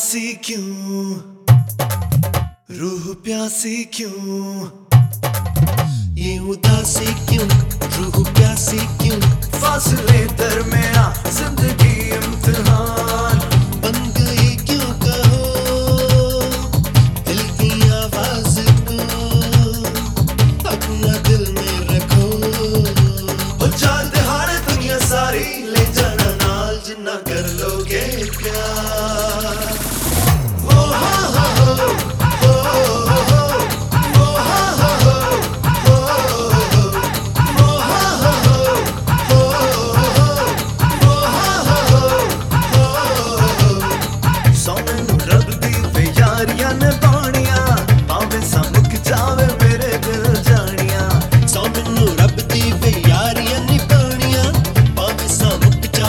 प्यासी क्यों? रूह प्यासी क्यों? ये उदासी क्यों? रूह प्यासी क्यों? फासले दरमिया ज़िंदगी इम्तिहान। बन गई क्यों कहो? दिल की आवाज़ को अपना दिल में रखो। जान हार दुनिया सारी, ले जाना नाल, जिन्ना कर लोगे प्यार।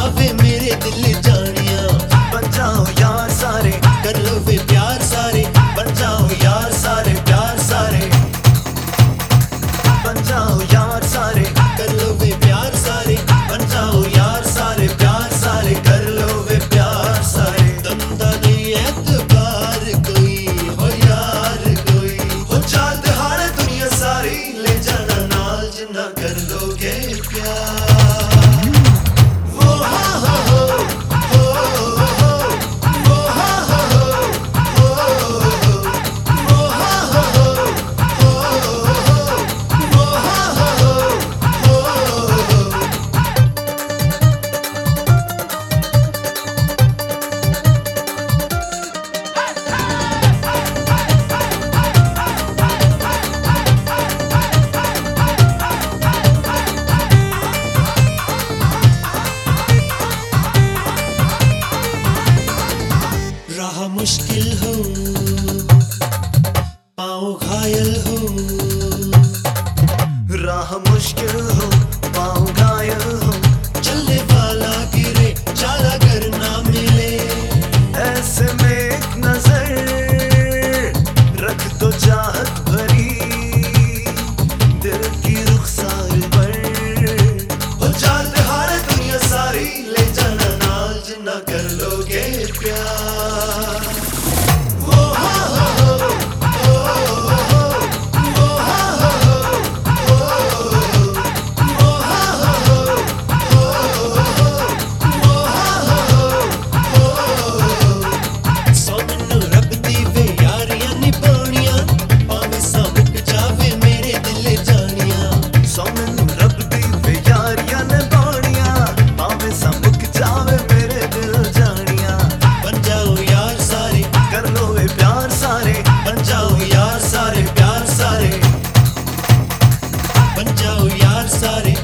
ਵੇ ਮੇਰੇ ਦਿਲ ਜਾਣਿਆ ਬਣ ਜਾਓ ਯਾਰ ਸਾਰੇ ਕਰ ਲੋ ਵੇ ਪਿਆਰ ਸਾਰੇ ਬਣ ਜਾਓ ਯਾਰ ਸਾਰੇ ਪਿਆਰ ਸਾਰੇ ਬਣ ਜਾਓ ਯਾਰ ਸਾਰੇ ਕਰ ਲੋ ਵੇ ਪਿਆਰ ਸਾਰੇ ਬਣ ਜਾਓ ਯਾਰ ਸਾਰੇ ਪਿਆਰ ਸਾਰੇ ਕਰ ਲੋ ਵੇ ਪਿਆਰ ਸਾਰੇ ਦੰਦਾ ਨਹੀਂ ਐ sorry.